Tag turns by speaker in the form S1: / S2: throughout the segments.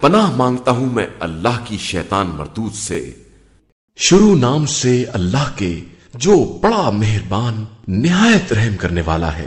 S1: پناہ مانگتا ہوں میں اللہ کی شیطان مردود سے۔ شروع نام سے اللہ کے جو بڑا مہربان، نہایت رحم کرنے والا ہے۔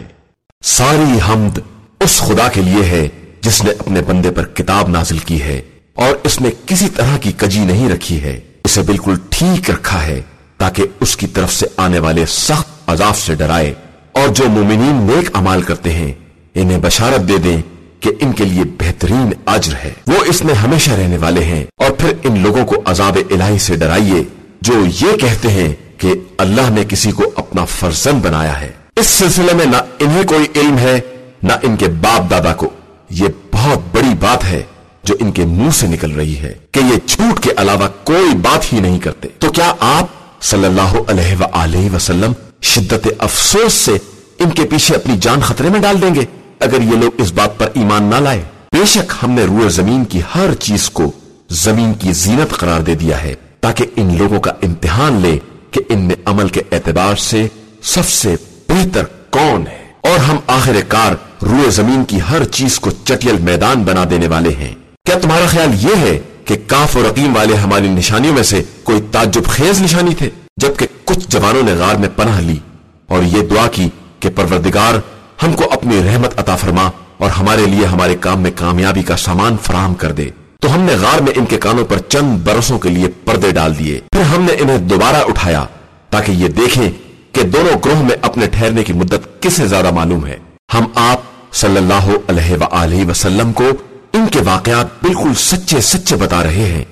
S2: ساری حمد اس خدا کے لیے ہے جس نے اپنے بندے پر کتاب نازل کی ہے اور اس میں کسی طرح کی کجی نہیں رکھی ہے۔ اسے بالکل ٹھیک رکھا ہے تاکہ اس کی طرف سے آنے والے سخت عذاب سے ڈرائے اور جو مومنین نیک امال کرتے ہیں، انہیں بشارت دے دیں۔ کہ ان کے لیے بہترین اجر ہے۔ وہ اس میں ہمیشہ رہنے والے ہیں۔ اور پھر ان لوگوں کو عذاب الہی سے ڈرائیے جو یہ کہتے ہیں کہ اللہ نے کسی کو اپنا فرزن بنایا ہے۔ اس سلسلے میں نہ انہیں کوئی علم ہے، نہ ان کے باپ دادا کو۔ یہ بہت بڑی بات ہے جو ان کے منہ سے نکل رہی ہے کہ یہ جھوٹ کے علاوہ کوئی بات ہی نہیں کرتے۔ تو کیا آپ صلی اللہ علیہ وآلہ وسلم شدت افسوس سے ان کے پیچھے اپنی جان خطرے میں ڈال دیں گے؟ اگر یہ لوگ اس بات پر ایمان نہ لائے، بے شک ہم نے روئے زمین کی ہر چیز کو زمین کی زینت قرار دے دیا ہے، تاکہ ان لوگوں کا امتحان لے کہ ان میں عمل کے اعتبار سے سب سے بہتر کون ہے۔ اور ہم آخر کار روئے زمین کی ہر چیز کو چٹیل میدان بنا دینے والے ہیں۔ کیا تمہارا خیال یہ ہے کہ کاف و رقیم والے ہماری نشانیوں میں سے کوئی تعجب خیز نشانی تھے، جبکہ کچھ جوانوں نے غار میں پناہ لی، اور یہ دعا کی کہ پروردگار ہم کو اپنی رحمت عطا فرما اور ہمارے لیے ہمارے کام میں کامیابی کا سامان فراہم کر دے۔ تو ہم نے غار میں ان کے کانوں پر چند برسوں کے لیے پردے ڈال دیے۔ پھر ہم نے انہیں دوبارہ اٹھایا تاکہ یہ دیکھیں کہ دونوں گروہ میں اپنے ٹھہرنے کی مدت کسے زیادہ معلوم ہے۔ ہم آپ صلی اللہ علیہ وآلہ وسلم کو ان کے واقعات بالکل سچے سچے بتا رہے ہیں۔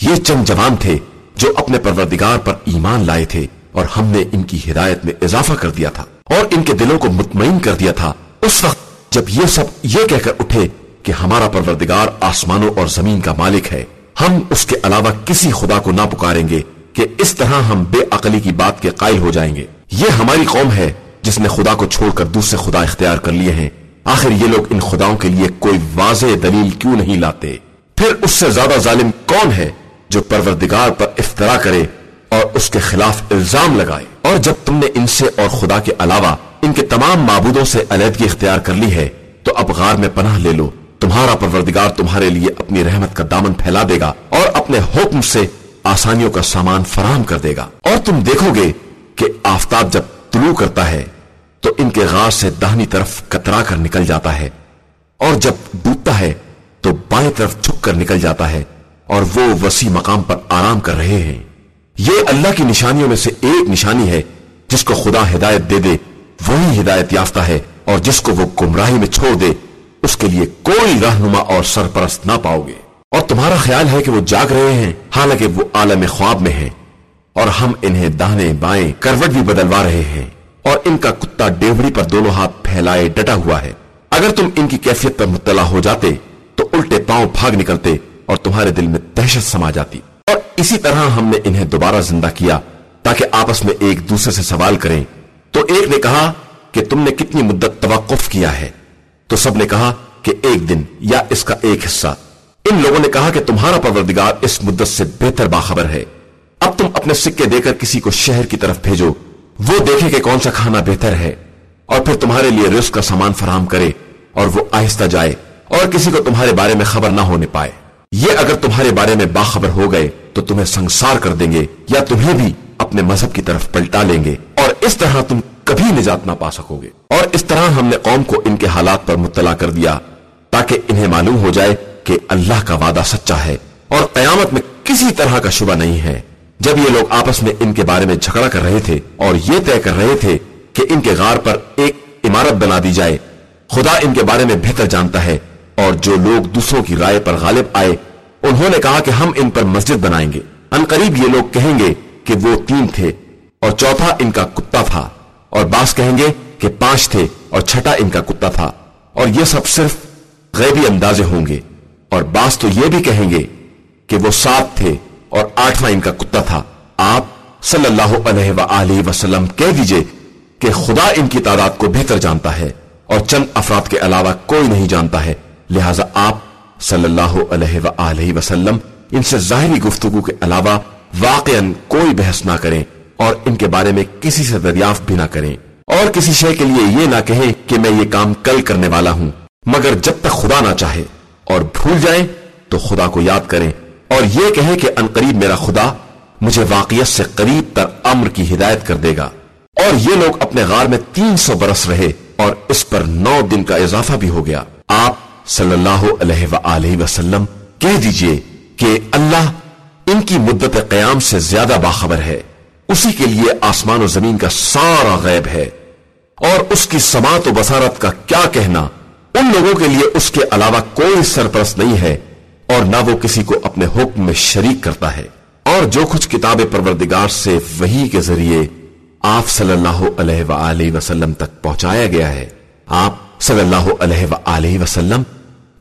S2: یہ چند جوان تھے جو اپنے پروردگار پر ایمان لائے تھے اور ہم نے ان کی ہدایت میں اضافہ کر دیا تھا۔ اور ان کے دلوں کو مطمئن کر دیا تھا۔ اس وقت جب یہ سب یہ کہہ کر اٹھے کہ ہمارا پروردگار آسمانوں اور زمین کا مالک ہے، ہم اس کے علاوہ کسی خدا کو نہ پکاریں گے کہ اس طرح ہم بے عقلی کی بات کے قائل ہو جائیں گے۔ یہ ہماری قوم ہے جس نے خدا کو چھوڑ کر دوسرے خدا اختیار کر لیے ہیں۔ آخر یہ لوگ ان خداؤں کے لیے کوئی واضح دلیل کیوں نہیں لاتے؟ پھر اس سے زیادہ ظالم کون ہے جو پروردگار پر افطرا کرے اور اس کے خلاف الزام لگائے؟ اور جب تم نے ان سے اور خدا کے علاوہ ان کے تمام معبودوں سے علیحدگی اختیار کر لی ہے، تو اب غار میں پناہ لے لو۔ تمہارا پروردگار تمہارے لیے اپنی رحمت کا دامن پھیلا دے گا اور اپنے حکم سے آسانیوں کا سامان فراہم کر دے گا۔ اور تم دیکھو گے کہ آفتاب جب طلوع کرتا ہے، تو ان کے غار سے دہنی طرف کترا کر نکل جاتا ہے۔ اور جب ڈوبتا ہے، تو بائیں طرف جھک کر نکل جاتا ہے اور وہ وسیع مقام پر آرام کر رہے ہیں۔ یہ اللہ کی نشانیوں میں سے ایک نشانی ہے، جس کو خدا ہدایت دے دے، وہی ہدایت یافتہ ہے، اور جس کو وہ گمراہی میں چھوڑ دے، اس کے لیے کوئی رہنما اور سرپرست نہ پاؤ گے۔ اور تمہارا خیال ہے کہ وہ جاگ رہے ہیں، حالانکہ وہ عالم خواب میں ہیں۔ اور ہم انہیں دانے بائیں کروٹ بھی بدلوا رہے ہیں۔ اور ان کا کتا ڈیوڑی پر دونوں ہاتھ پھیلائے ڈٹا ہوا ہے۔ اگر تم ان کی کیفیت پر مطلع ہو جاتے، تو الٹے پاؤں بھاگ نکلتے، اور تمہارے دل میں دہشت سما جاتی۔ اسی طرح ہم نے انہیں دوبارہ زندہ کیا تاکہ آپس میں ایک دوسرے سے سوال کریں۔ تو ایک نے کہا کہ تم نے کتنی مدت توقف کیا ہے؟ تو سب نے کہا کہ ایک دن یا اس کا ایک حصہ۔ ان لوگوں نے کہا کہ تمہارا پروردگار اس مدت سے بہتر باخبر ہے۔ اب تم اپنے سکے دے کر کسی کو شہر کی طرف بھیجو۔ وہ دیکھے کہ کون سا کھانا بہتر ہے۔ اور پھر تمہارے لیے رزق کا سامان فراہم کرے اور وہ آہستہ جائے اور کسی کو تمہارے بارے میں خبر نہ ہونے پائے۔ یہ اگر تمہارے بارے میں باخبر ہو گئے تو تمہیں سنسار کر دیں گے یا تمہیں بھی اپنے مذہب کی طرف پلٹا لیں گے اور اس طرح تم کبھی نجات نہ پا سکو گے۔ اور اس طرح ہم نے قوم کو ان کے حالات پر مطلع کر دیا تاکہ انہیں معلوم ہو جائے کہ اللہ کا وعدہ سچا ہے۔ اور قیامت میں کسی طرح کا شبہ نہیں ہے۔ جب یہ لوگ آپس میں ان کے بارے میں جھگڑا کر رہے تھے اور یہ طے کر رہے تھے کہ ان کے غار پر ایک عمارت بنا دی جائے، خدا ان کے بارے میں بہتر جانتا ہے۔ اور جو لوگ دوسروں کی رائے پر غالب آئے، انہوں نے کہا کہ ہم ان پر مسجد بنائیں گے۔ ان قریب یہ لوگ کہیں گے کہ وہ تین تھے اور چوتھا ان کا کتا تھا۔ اور باس کہیں گے کہ پانچ تھے اور چھٹا ان کا کتا تھا۔ اور یہ سب صرف غیبی اندازے ہوں گے۔ اور باس تو یہ بھی کہیں گے کہ وہ سات تھے اور آٹھواں ان کا کتا تھا۔ آپ صلی اللہ علیہ وآلہ وسلم کہہ دیجیے کہ خدا ان کی تعداد کو بہتر جانتا ہے اور چند افراد کے علاوہ کوئی نہیں جانتا ہے۔ لہذا آپ صلی اللہ علیہ وآلہ وسلم ان سے ظاہری گفتگو کے علاوہ واقع کوئی بحث نہ کریں اور ان کے بارے میں کسی سے دریافت بھی نہ کریں۔ اور کسی شے کے لیے یہ نہ کہیں کہ میں یہ کام کل کرنے والا ہوں، مگر جب تک خدا نہ چاہے اور بھول جائیں تو خدا کو یاد کریں۔ اور یہ کہیں کہ انقریب میرا خدا مجھے واقعیت سے قریب تر امر کی ہدایت کر دے گا۔ اور یہ لوگ اپنے غار میں تین سو برس رہے اور اس پر نو دن کا اضافہ بھی ہو گیا۔ آپ صلی اللہ علیہ وآلہ وسلم، کہہ دیجیے کہ اللہ ان کی مدت قیام سے زیادہ باخبر ہے۔ اسی کے لیے آسمان و زمین کا سارا غیب ہے۔ اور اس کی سماعت و بسارت کا کیا کہنا؟ ان لوگوں کے لیے اس کے علاوہ کوئی سرپرست نہیں ہے اور نہ وہ کسی کو اپنے حکم میں شریک کرتا ہے۔ اور جو کچھ کتاب پروردگار سے وہی کے ذریعے آپ صلی اللہ علیہ وآلہ وسلم تک پہنچایا گیا ہے، آپ صلی اللہ علیہ وآلہ وسلم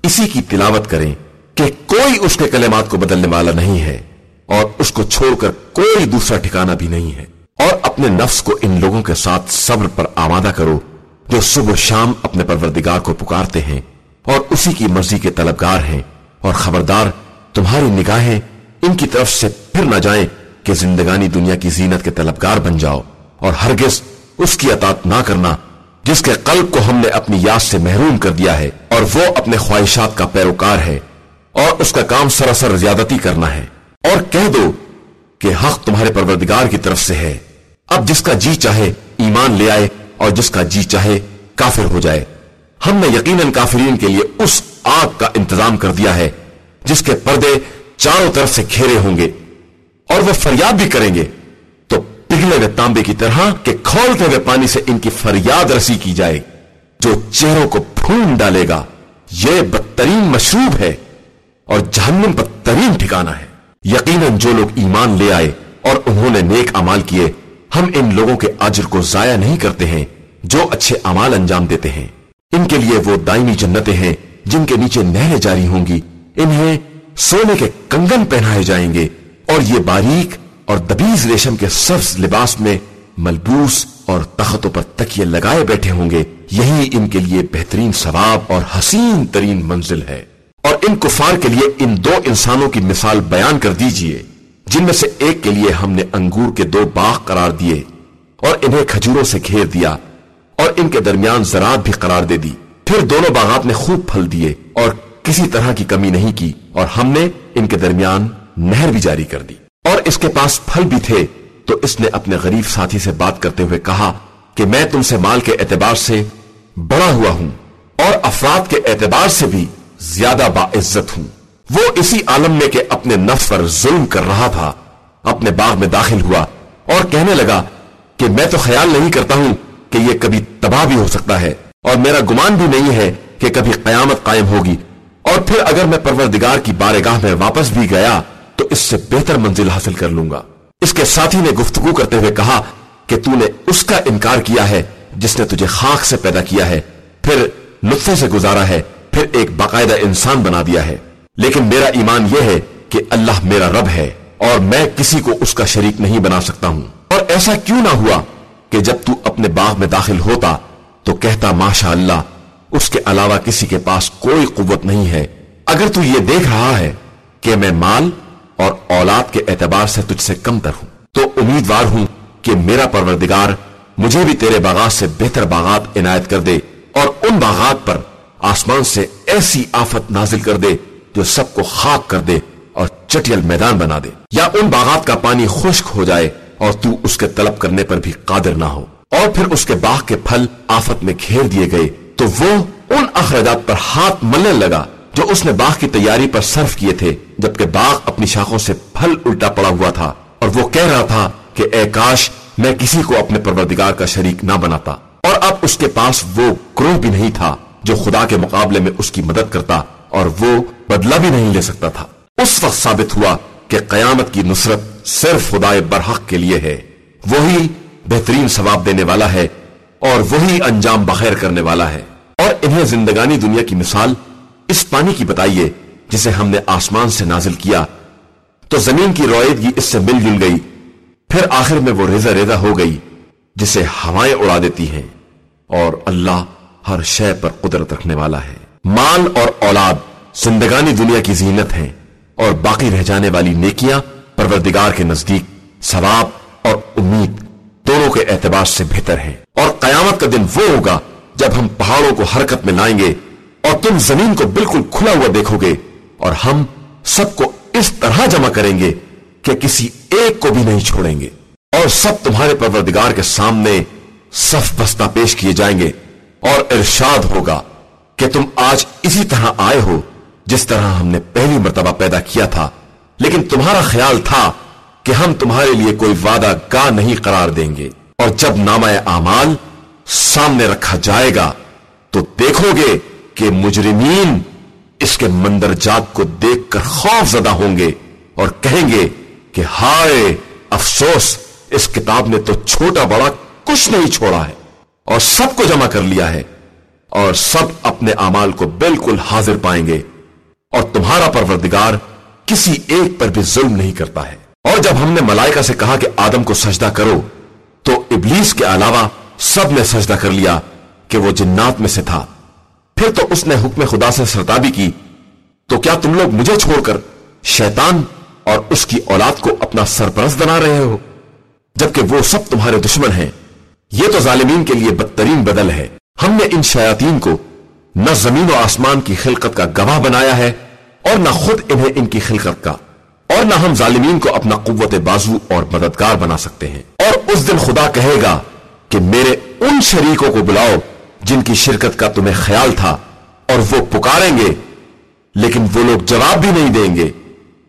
S2: اسی کی تلاوت کریں کہ کوئی اس کے کلمات کو بدلنے والا نہیں ہے اور اس کو چھوڑ کر کوئی دوسرا ٹھکانہ بھی نہیں ہے۔ اور اپنے نفس کو ان لوگوں کے ساتھ صبر پر آمادہ کرو جو صبح شام اپنے پروردگار کو پکارتے ہیں اور اسی کی مرضی کے طلبگار ہیں۔ اور خبردار، تمہاری نگاہیں ان کی طرف سے پھر نہ جائیں کہ زندگانی دنیا کی زینت کے طلبگار بن جاؤ اور ہرگز اس کی اطاعت نہ کرنا جس کے قلب کو ہم نے اپنی یاد سے محروم کر دیا ہے اور وہ اپنے خواہشات کا پیروکار ہے اور اس کا کام سراسر زیادتی کرنا ہے۔ اور کہہ دو کہ حق تمہارے پروردگار کی طرف سے ہے۔ اب جس کا جی چاہے ایمان لے آئے اور جس کا جی چاہے کافر ہو جائے۔ ہم نے یقیناً کافرین کے لیے اس آگ کا انتظام کر دیا ہے جس کے پردے چاروں طرف سے گھیرے ہوں گے اور وہ فریاد بھی کریں گے۔ پگھلے ہوئے تانبے کی طرح کہ کھولتے ہوئے پانی سے ان کی فریاد رسی کی جائے، جو چہروں کو پھون ڈالے گا۔ یہ بدترین مشروب ہے اور جہنم بدترین ٹھکانہ ہے۔ یقیناً جو لوگ ایمان لے آئے اور انہوں نے نیک امال کیے، ہم ان لوگوں کے اجر کو ضائع نہیں کرتے ہیں، جو اچھے امال انجام دیتے ہیں۔ ان کے لیے وہ دائمی جنتیں ہیں جن کے نیچے نہریں جاری ہوں گی۔ انہیں سونے کے کنگن پہنائے جائیں گے اور یہ باریک اور دبیز ریشم کے سبز لباس میں ملبوس اور تختوں پر تکیے لگائے بیٹھے ہوں گے، یہی ان کے لیے بہترین ثواب اور حسین ترین منزل ہے۔ اور ان کفار کے لیے ان دو انسانوں کی مثال بیان کر دیجیے، جن میں سے ایک کے لیے ہم نے انگور کے دو باغ قرار دیے اور انہیں کھجوروں سے گھیر دیا اور ان کے درمیان زراعت بھی قرار دے دی۔ پھر دونوں باغات نے خوب پھل دیے اور کسی طرح کی کمی نہیں کی اور ہم نے ان کے درمیان نہر بھی جاری کر دی۔ اور اس کے پاس پھل بھی تھے۔ تو اس نے اپنے غریب ساتھی سے بات کرتے ہوئے کہا کہ میں تم سے مال کے اعتبار سے بڑا ہوا ہوں اور افراد کے اعتبار سے بھی زیادہ باعزت ہوں۔ وہ اسی عالم میں کہ اپنے نفس پر ظلم کر رہا تھا، اپنے باغ میں داخل ہوا اور کہنے لگا کہ میں تو خیال نہیں کرتا ہوں کہ یہ کبھی تباہ بھی ہو سکتا ہے اور میرا گمان بھی نہیں ہے کہ کبھی قیامت قائم ہوگی۔ اور پھر اگر میں پروردگار کی بارگاہ میں واپس بھی گیا تو اس سے بہتر منزل حاصل کر لوں گا۔ اس کے ساتھی نے گفتگو کرتے ہوئے کہا کہ تو نے اس کا انکار کیا ہے جس نے تجھے خاک سے پیدا کیا ہے، پھر نطفے سے گزارا ہے، پھر ایک باقاعدہ انسان بنا دیا ہے۔ لیکن میرا ایمان یہ ہے کہ اللہ میرا رب ہے اور میں کسی کو اس کا شریک نہیں بنا سکتا ہوں۔ اور ایسا کیوں نہ ہوا کہ جب تو اپنے باغ میں داخل ہوتا تو کہتا، ماشاء اللہ، اس کے علاوہ کسی کے پاس کوئی قوت نہیں ہے۔ اگر تو یہ دیکھ رہا ہے کہ میں مال اور اولاد کے اعتبار سے تجھ سے کم تر ہوں۔ تو امیدوار ہوں کہ میرا پروردگار مجھے بھی تیرے باغات سے بہتر باغات عنایت کر دے اور ان باغات پر آسمان سے ایسی آفت نازل کر دے جو سب کو خاک کر دے اور چٹیل میدان بنا دے۔ یا ان باغات کا پانی خشک ہو جائے اور تو اس کے طلب کرنے پر بھی قادر نہ ہو۔ اور پھر اس کے باغ کے پھل آفت میں گھیر دیے گئے تو وہ ان اخراجات پر ہاتھ ملنے لگا۔ جو اس نے باغ کی تیاری پر صرف کیے تھے، جبکہ باغ اپنی شاخوں سے پھل الٹا پڑا ہوا تھا، اور وہ کہہ رہا تھا کہ، اے کاش، میں کسی کو اپنے پروردگار کا شریک نہ بناتا۔ اور اب اس کے پاس وہ گروہ بھی نہیں تھا، جو خدا کے مقابلے میں اس کی مدد کرتا، اور وہ بدلہ بھی نہیں لے سکتا تھا۔ اس وقت ثابت ہوا کہ قیامت کی نصرت صرف خدا برحق کے لیے ہے۔ وہی بہترین ثواب دینے والا ہے، اور وہی انجام بخیر کرنے والا ہے۔ اور انہیں زندگانی دنیا کی مثال اس پانی کی بتائیے جسے ہم نے آسمان سے نازل کیا۔ تو زمین کی رویدگی اس سے مل جل گئی۔ پھر آخر میں وہ ریزہ ریزہ ہو گئی جسے ہوائیں اڑا دیتی ہیں۔ اور اللہ ہر شے پر قدرت رکھنے والا ہے۔ مال اور اولاد زندگانی دنیا کی زینت ہیں۔ اور باقی رہ جانے والی نیکیاں پروردگار کے نزدیک ثواب اور امید دونوں کے اعتبار سے بہتر ہیں۔ اور قیامت کا دن وہ ہوگا جب ہم پہاڑوں کو حرکت میں لائیں گے اور تم زمین کو بالکل کھلا ہوا دیکھو گے اور ہم سب کو اس طرح جمع کریں گے کہ کسی ایک کو بھی نہیں چھوڑیں گے۔ اور سب تمہارے پروردگار کے سامنے صف بستہ پیش کیے جائیں گے اور ارشاد ہوگا کہ تم آج اسی طرح آئے ہو جس طرح ہم نے پہلی مرتبہ پیدا کیا تھا۔ لیکن تمہارا خیال تھا کہ ہم تمہارے لیے کوئی وعدہ گاہ نہیں قرار دیں گے۔ اور جب نامہ اعمال سامنے رکھا جائے گا تو دیکھو گے کہ مجرمین اس کے مندرجات کو دیکھ کر خوف زدہ ہوں گے اور کہیں گے کہ ہائے افسوس، اس کتاب نے تو چھوٹا بڑا کچھ نہیں چھوڑا ہے اور سب کو جمع کر لیا ہے اور سب اپنے امال کو بالکل حاضر پائیں گے اور تمہارا پروردگار کسی ایک پر بھی ظلم نہیں کرتا ہے۔ اور جب ہم نے ملائکہ سے کہا کہ آدم کو سجدہ کرو، تو ابلیس کے علاوہ سب نے سجدہ کر لیا کہ وہ جنات میں سے تھا۔ پھر تو اس نے حکم خدا سے سرتابی کی۔ تو کیا تم لوگ مجھے چھوڑ کر شیطان اور اس کی اولاد کو اپنا سرپرست بنا رہے ہو؟ جبکہ وہ سب تمہارے دشمن ہیں۔ یہ تو ظالمین کے لیے بدترین بدل ہے۔ ہم نے ان شیاطین کو نہ زمین و آسمان کی خلقت کا گواہ بنایا ہے اور نہ خود انہیں ان کی خلقت کا، اور نہ ہم ظالمین کو اپنا قوت بازو اور مددگار بنا سکتے ہیں۔ اور اس دن خدا کہے گا کہ میرے ان شریکوں کو بلاؤ جن کی شرکت کا تمہیں خیال تھا اور وہ پکاریں گے، لیکن وہ لوگ جواب بھی نہیں دیں گے۔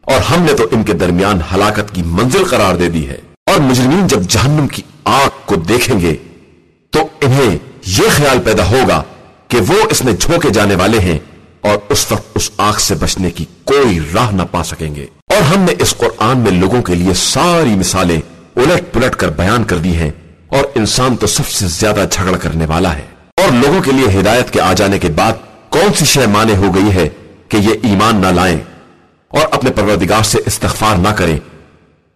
S2: اور ہم نے تو ان کے درمیان ہلاکت کی منزل قرار دے دی ہے۔ اور مجرمین جب جہنم کی آگ کو دیکھیں گے، تو انہیں یہ خیال پیدا ہوگا کہ وہ اس میں جھونکے جانے والے ہیں اور اس وقت اس آگ سے بچنے کی کوئی راہ نہ پا سکیں گے۔ اور ہم نے اس قرآن میں لوگوں کے لیے ساری مثالیں الٹ پلٹ کر بیان کر دی ہیں اور انسان تو سب سے زیادہ جھگڑ کرنے والا ہے۔ اور لوگوں کے لیے ہدایت کے آ جانے کے بعد کون سی شے مانے ہو گئی ہے کہ یہ ایمان نہ لائیں اور اپنے پروردگار سے استغفار نہ کریں؟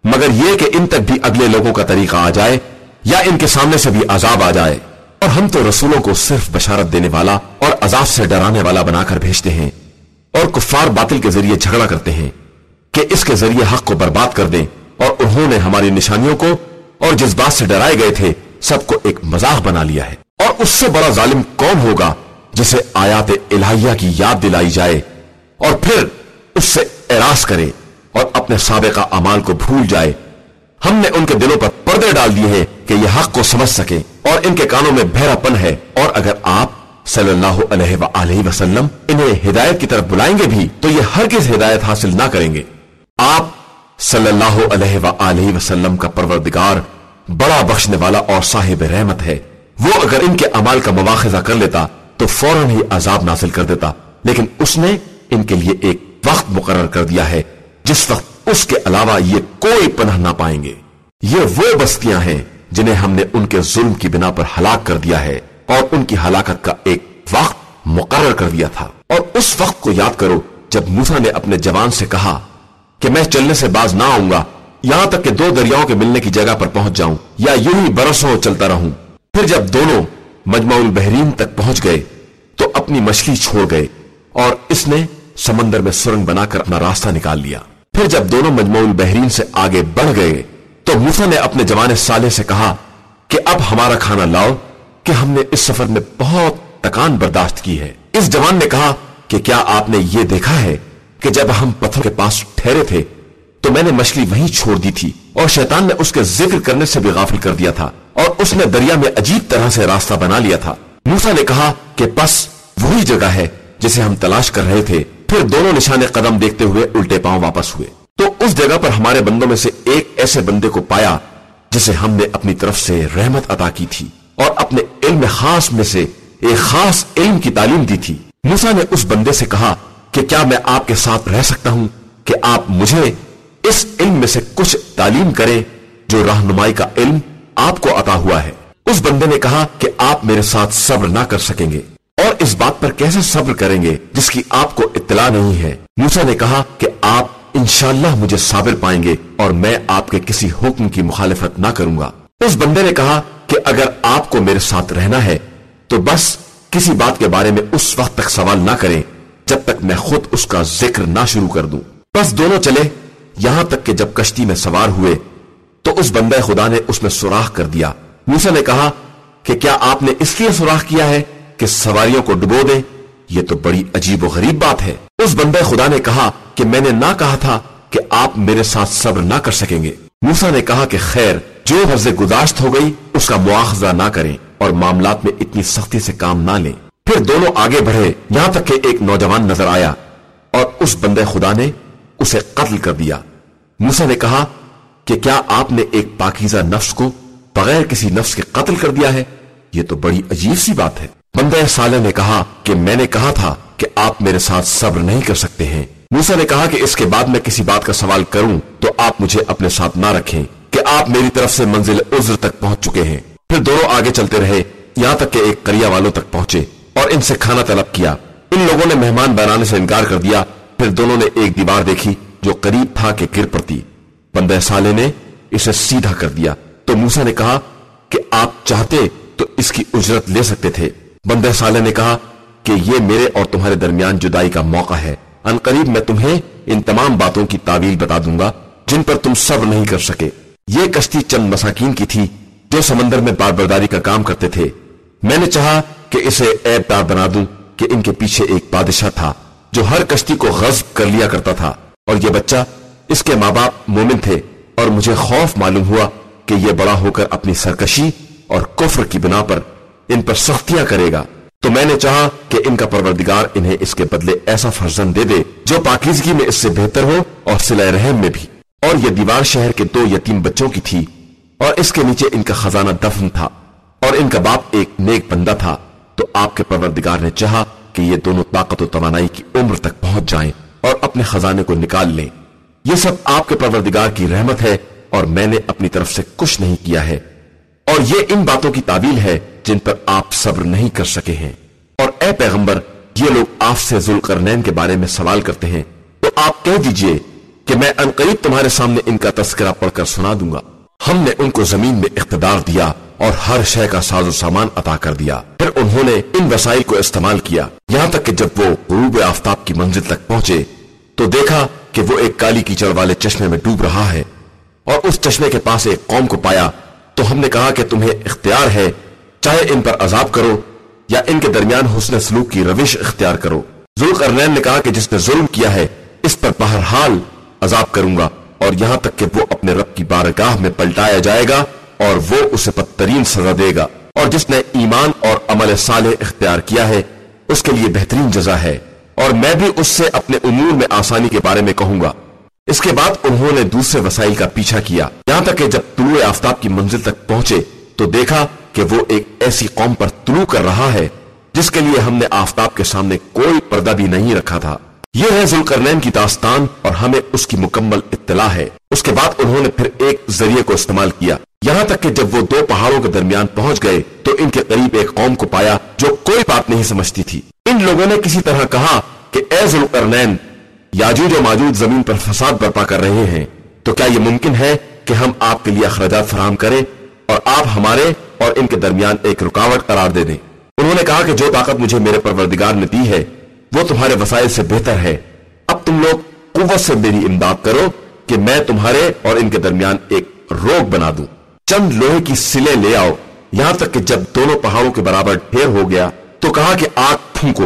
S2: مگر یہ کہ ان تک بھی اگلے لوگوں کا طریقہ آ جائے یا ان کے سامنے سے بھی عذاب آ جائے۔ اور ہم تو رسولوں کو صرف بشارت دینے والا اور عذاب سے ڈرانے والا بنا کر بھیجتے ہیں اور کفار باطل کے ذریعے جھگڑا کرتے ہیں کہ اس کے ذریعے حق کو برباد کر دیں۔ اور انہوں نے ہماری نشانیوں کو اور جس بات سے ڈرائے گئے تھے، سب کو ایک مزاح بنا لیا ہے۔ اور اس سے بڑا ظالم کون ہوگا جسے آیات الہیہ کی یاد دلائی جائے اور پھر اس سے اراض کرے اور اپنے سابقہ امال کو بھول جائے؟ ہم نے ان کے دلوں پر پردے ڈال دیے ہیں کہ یہ حق کو سمجھ سکیں اور ان کے کانوں میں بہرا پن ہے اور اگر آپ صلی اللہ علیہ وآلہ وسلم انہیں ہدایت کی طرف بلائیں گے بھی تو یہ ہر ہدایت حاصل نہ کریں گے۔ آپ صلی اللہ علیہ وآلہ وسلم کا پروردگار بڑا بخشنے والا اور صاحب رحمت ہے۔ وہ اگر ان کے عمال کا مواخذہ کر لیتا تو فوراً ہی عذاب نازل کر دیتا۔ لیکن اس نے ان کے لیے ایک وقت مقرر کر دیا ہے جس وقت اس کے علاوہ یہ کوئی پناہ نہ پائیں گے۔ یہ وہ بستیاں ہیں جنہیں ہم نے ان کے ظلم کی بنا پر ہلاک کر دیا ہے اور ان کی ہلاکت کا ایک وقت مقرر کر دیا تھا۔ اور اس وقت کو یاد کرو جب موسا نے اپنے جوان سے کہا کہ میں چلنے سے باز نہ آؤں گا، یہاں تک کہ دو دریاؤں کے ملنے کی جگہ پر پہنچ جاؤں یا یوں ہی برسوں چلتا رہوں۔ پھر جب دونوں مجمع البحرین تک پہنچ گئے، تو اپنی مچھلی چھوڑ گئے اور اس نے سمندر میں سرنگ بنا کر اپنا راستہ نکال لیا۔ پھر جب دونوں مجموع البحرین سے آگے بڑھ گئے، تو موسا نے اپنے جوان صالح سے کہا کہ اب ہمارا کھانا لاؤ کہ ہم نے اس سفر میں بہت تکان برداشت کی ہے۔ اس جوان نے کہا کہ کیا آپ نے یہ دیکھا ہے کہ جب ہم پتھر کے پاس ٹھہرے تھے، تو میں نے مچھلی وہیں چھوڑ دی تھی اور شیطان نے اس کے ذکر کرنے سے بھی غافل کر دیا تھا۔ اور اس نے دریا میں عجیب طرح سے راستہ بنا لیا تھا۔ موسا نے کہا کہ بس وہی جگہ ہے جسے ہم تلاش کر رہے تھے۔ پھر دونوں نشانے قدم دیکھتے ہوئے الٹے پاؤں واپس ہوئے۔ تو اس جگہ پر ہمارے بندوں میں سے ایک ایسے بندے کو پایا جسے ہم نے اپنی طرف سے رحمت عطا کی تھی اور اپنے علم خاص میں سے ایک خاص علم کی تعلیم دی تھی۔ موسا نے اس بندے سے کہا کہ کیا میں آپ کے ساتھ رہ سکتا ہوں کہ آپ مجھے اس علم میں سے کچھ تعلیم کریں جو رہنمائی کا علم آپ کو عطا ہوا ہے۔ اس بندے نے کہا کہ آپ میرے ساتھ صبر نہ کر سکیں گے۔ اور اس بات پر کیسے صبر کریں گے جس کی آپ کو اطلاع نہیں ہے؟ موسا نے کہا کہ آپ انشاءاللہ مجھے صابر پائیں گے اور میں آپ کے کسی حکم کی مخالفت نہ کروں گا۔ اس بندے نے کہا کہ اگر آپ کو میرے ساتھ رہنا ہے تو بس کسی بات کے بارے میں اس وقت تک سوال نہ کریں جب تک میں خود اس کا ذکر نہ شروع کر دوں۔ بس دونوں چلے۔ یہاں تک کہ جب کشتی میں سوار ہوئے تو اس بندے خدا نے اس میں سوراخ کر دیا۔ موسا نے کہا کہ کیا آپ نے اس لیے سوراخ کیا ہے کہ سواریوں کو ڈبو دیں؟ یہ تو بڑی عجیب و غریب بات ہے۔ اس بندے خدا نے کہا کہ میں نے نہ کہا تھا کہ آپ میرے ساتھ صبر نہ کر سکیں گے۔ موسا نے کہا کہ خیر، جو حرض گزاشت ہو گئی، اس کا مواخذہ نہ کریں اور معاملات میں اتنی سختی سے کام نہ لیں۔ پھر دونوں آگے بڑھے، یہاں تک کہ ایک نوجوان نظر آیا اور اس بندے خدا نے اسے قتل کر دیا۔ موسا نے کہا کہ کیا آپ نے ایک پاکیزہ نفس کو بغیر کسی نفس کے قتل کر دیا ہے؟ یہ تو بڑی عجیب سی بات ہے۔ بندہ صالح نے کہا کہ میں نے کہا تھا کہ آپ میرے ساتھ صبر نہیں کر سکتے ہیں۔ موسا نے کہا کہ اس کے بعد میں کسی بات کا سوال کروں تو آپ مجھے اپنے ساتھ نہ رکھیں کہ آپ میری طرف سے منزل عذر تک پہنچ چکے ہیں۔ پھر دونوں آگے چلتے رہے، یہاں تک کہ ایک کریا والوں تک پہنچے اور ان سے کھانا طلب کیا۔ ان لوگوں نے مہمان بنانے سے انکار کر دیا۔ پھر دونوں نے ایک دیوار دیکھی جو قریب تھا کہ گر پڑتی۔ بندہ سالے نے اسے سیدھا کر دیا۔ تو موسا نے کہا کہ آپ چاہتے تو اس کی اجرت لے سکتے تھے۔ بندہ سالے نے کہا کہ یہ میرے اور تمہارے درمیان جدائی کا موقع ہے۔ ان قریب میں تمہیں ان تمام باتوں کی تعویل بتا دوں گا جن پر تم صبر نہیں کر سکے۔ یہ کشتی چند مساکین کی تھی جو سمندر میں بار برداری کا کام کرتے تھے۔ میں نے چاہا کہ اسے ایب دار بنا دوں کہ ان کے پیچھے ایک بادشاہ تھا جو ہر کشتی کو غزب کر لیا کرتا تھا۔ اور یہ بچہ اس کے ماں باپ مومن تھے اور مجھے خوف معلوم ہوا کہ یہ بڑا ہو کر اپنی سرکشی اور کفر کی بنا پر ان پر سختیاں کرے گا۔ تو میں نے چاہا کہ ان کا پروردگار انہیں اس کے بدلے ایسا فرزن دے دے جو پاکیزگی میں اس سے بہتر ہو اور سلح رحم میں بھی۔ اور یہ دیوار شہر کے دو یتیم بچوں کی تھی اور اس کے نیچے ان کا خزانہ دفن تھا اور ان کا باپ ایک نیک بندہ تھا۔ تو آپ کے پروردگار نے چاہا کہ یہ دونوں طاقت و توانائی کی عمر تک پہنچ جائیں اور اپنے خزانے کو نکال لیں۔ یہ سب آپ کے پروردگار کی رحمت ہے اور میں نے اپنی طرف سے کچھ نہیں کیا ہے۔ اور یہ ان باتوں کی تعویل ہے جن پر آپ صبر نہیں کر سکے ہیں۔ اور اے پیغمبر، یہ لوگ آپ سے ذوالقرنین کے بارے میں سوال کرتے ہیں۔ تو آپ کہہ دیجیے کہ میں انقریب تمہارے سامنے ان کا تذکرہ پڑھ کر سنا دوں گا۔ ہم نے ان کو زمین میں اقتدار دیا اور ہر شے کا ساز و سامان عطا کر دیا۔ پھر انہوں نے ان وسائل کو استعمال کیا۔ یہاں تک کہ جب وہ غروب آفتاب کی منزل تک پہنچے تو دیکھا کہ وہ ایک کالی کیچڑ والے چشمے میں ڈوب رہا ہے اور اس چشمے کے پاس ایک قوم کو پایا تو ہم نے کہا کہ تمہیں اختیار ہے، چاہے ان پر عذاب کرو یا ان کے درمیان حسن سلوک کی روش اختیار کرو۔ ذوالقرنین نے کہا کہ جس نے ظلم کیا ہے، اس پر بہرحال عذاب کروں گا اور یہاں تک کہ وہ اپنے رب کی بارگاہ میں پلٹایا جائے گا اور وہ اسے بدترین سزا دے گا۔ اور جس نے ایمان اور عمل صالح اختیار کیا ہے، اس کے لیے بہترین جزا ہے۔ اور میں بھی اس سے اپنے امور میں آسانی کے بارے میں کہوں گا۔ اس کے بعد انہوں نے دوسرے وسائل کا پیچھا کیا۔ یہاں تک کہ جب طلوع آفتاب کی منزل تک پہنچے تو دیکھا کہ وہ ایک ایسی قوم پر طلوع کر رہا ہے جس کے لیے ہم نے آفتاب کے سامنے کوئی پردہ بھی نہیں رکھا تھا۔ یہ ہے ذوالقرنین کی داستان اور ہمیں اس کی مکمل اطلاع ہے۔ اس کے بعد انہوں نے پھر ایک ذریعے کو استعمال کیا۔ یہاں تک کہ جب وہ دو پہاڑوں کے درمیان پہنچ گئے تو ان کے قریب ایک قوم کو پایا جو کوئی بات نہیں سمجھتی تھی۔ ان لوگوں نے کسی طرح کہا کہ اے ذوالقرنین، یاجوج و ماجوج زمین پر فساد برپا کر رہے ہیں، تو کیا یہ ممکن ہے کہ ہم آپ کے لیے اخراجات فراہم کریں اور آپ ہمارے اور ان کے درمیان ایک رکاوٹ قرار دے دیں؟ انہوں نے کہا کہ جو طاقت مجھے میرے پروردگار نے دی ہے وہ تمہارے وسائل سے بہتر ہے۔ اب تم لوگ قوت سے میری امداد کرو کہ میں تمہارے اور ان کے درمیان ایک روک بنا دوں۔ چند لوہے کی سلے لے آؤ۔ یہاں تک کہ جب دونوں پہاڑوں کے برابر ڈھیر ہو گیا تو کہا کہ آگ پھونکو۔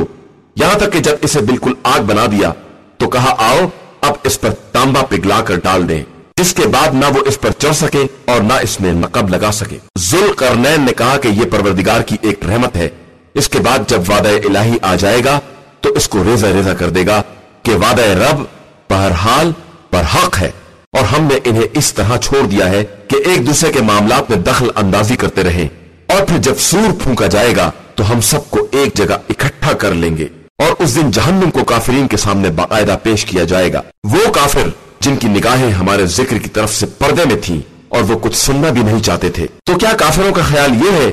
S2: یہاں تک کہ جب اسے بالکل آگ بنا دیا تو کہا آؤ، اب اس پر تانبا پگلا کر ڈال دیں۔ جس کے بعد نہ وہ اس پر چڑھ سکے اور نہ اس میں نقب لگا سکے۔ ذل کرنین نے کہا کہ یہ پروردگار کی ایک رحمت ہے۔ اس کے بعد جب وعدہ الہی آ جائے گا تو اس کو ریزہ ریزہ کر دے گا کہ وعدہ رب بہرحال پر حق ہے اور ہم نے انہیں اس طرح چھوڑ دیا ہے کہ ایک دوسرے کے معاملات میں دخل اندازی کرتے رہیں اور پھر جب سور پھونکا جائے گا تو ہم سب کو ایک جگہ اکٹھا کر لیں گے اور اس دن جہنم کو کافرین کے سامنے باقاعدہ پیش کیا جائے گا۔ وہ کافر جن کی نگاہیں ہمارے ذکر کی طرف سے پردے میں تھیں اور وہ کچھ سننا بھی نہیں چاہتے تھے۔ تو کیا کافروں کا خیال یہ ہے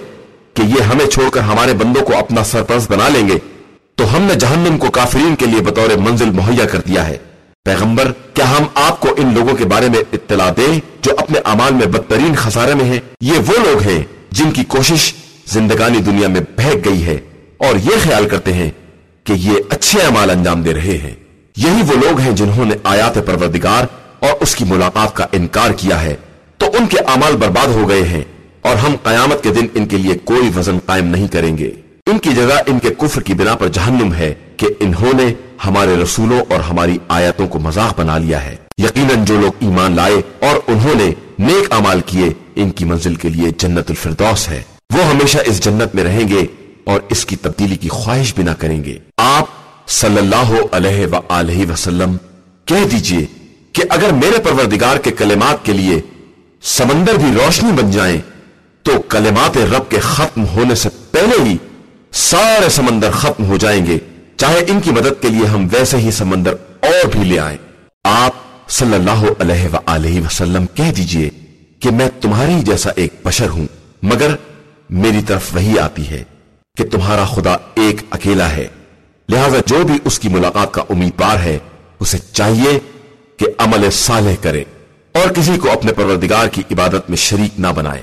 S2: کہ یہ ہمیں چھوڑ کر ہمارے بندوں کو اپنا سرپرست بنا لیں گے؟ تو ہم نے جہنم کو کافرین کے لیے بطور منزل مہیا کر دیا ہے۔ پیغمبر، کیا ہم آپ کو ان لوگوں کے بارے میں اطلاع دیں جو اپنے امان میں بدترین خسارے میں ہیں؟ یہ وہ لوگ ہیں جن کی کوشش زندگانی دنیا میں بہک گئی ہے۔ اور یہ خیال کرتے ہیں کہ یہ اچھے امال انجام دے رہے ہیں۔ یہی وہ لوگ ہیں جنہوں نے آیات پروردگار اور اس کی ملاقات کا انکار کیا ہے۔ تو ان کے امال برباد ہو گئے ہیں اور ہم قیامت کے دن ان کے لیے کوئی وزن قائم نہیں کریں گے۔ ان کی جگہ ان کے کفر کی بنا پر جہنم ہے کہ انہوں نے ہمارے رسولوں اور ہماری آیتوں کو مذاق بنا لیا ہے۔ یقیناً جو لوگ ایمان لائے اور انہوں نے نیک امال کیے، ان کی منزل کے لیے جنت الفردوس ہے۔ وہ ہمیشہ اس جنت میں رہیں گے اور اس کی تبدیلی کی خواہش بھی نہ کریں گے۔ آپ صلی اللہ علیہ وآلہ وسلم کہہ دیجیے کہ اگر میرے پروردگار کے کلمات کے لیے سمندر بھی روشنی بن جائیں، تو کلمات رب کے ختم ہونے سے پہلے ہی سارے سمندر ختم ہو جائیں گے۔ چاہے ان کی مدد کے لیے ہم ویسے ہی سمندر اور بھی لے آئیں۔ آپ صلی اللہ علیہ وآلہ وسلم کہہ دیجیے کہ میں تمہاری جیسا ایک بشر ہوں، مگر میری طرف وہی آتی ہے کہ تمہارا خدا ایک اکیلا ہے۔ لہذا جو بھی اس کی ملاقات کا امیدوار ہے، اسے چاہیے کہ عمل صالح کرے اور کسی کو اپنے پروردگار کی عبادت میں شریک نہ بنائے۔